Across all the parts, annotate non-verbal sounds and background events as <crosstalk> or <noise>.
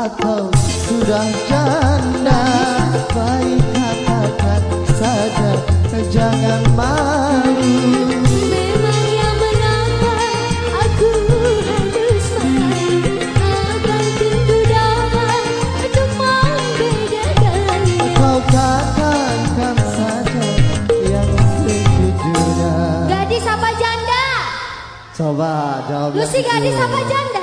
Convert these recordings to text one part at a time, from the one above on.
atau sudah janda Baik katakan saja jangan malu? Coba jawab Lu yang sih gadis apa janda?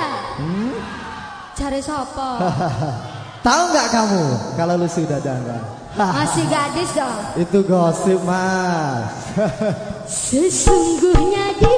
Cari sopo <laughs> Tahu nggak kamu? Kalau lu sudah janda? <laughs> Masih gadis dong. Itu gosip mas. <laughs> Sesungguhnya diriku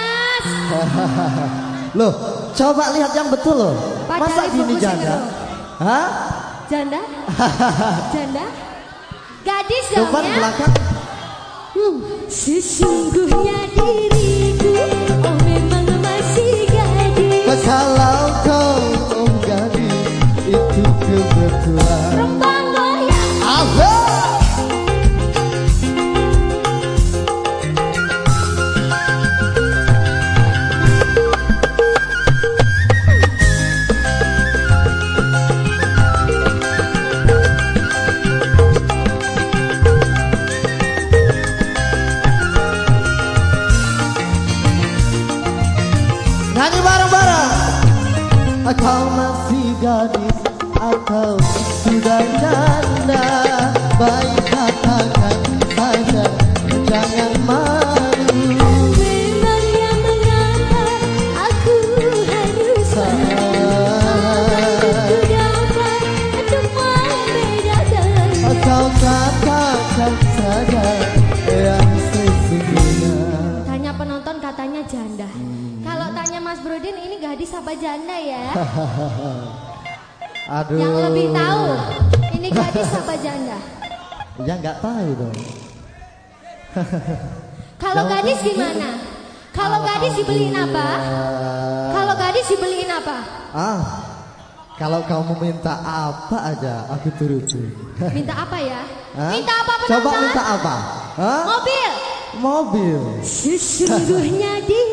<laughs> Loh, coba lihat yang betul loh Padahal Masa gini janda? Hah? Janda? <laughs> Janda? Gadis dong Depan ya? belakang Hmm, Sesungguhnya diriku Kau masih gadis atau sudah janda. Baik katakan saja jangan malu. Memang yang mengapa Aku harus Kau katakan Brodin ini gadis apa janda ya? <laughs> Aduh Yang lebih tahu ini gadis apa janda? <laughs> Ya nggak tahu dong <laughs> Kalau gadis gimana? Kalau gadis dibeliin apa? Kalau gadis dibeliin apa? Ah Kalau kamu minta apa aja aku turutin Minta apa ya? Hah? Minta apa penonton? Coba minta apa? Hah? Mobil. Mobil Sesungguhnya oh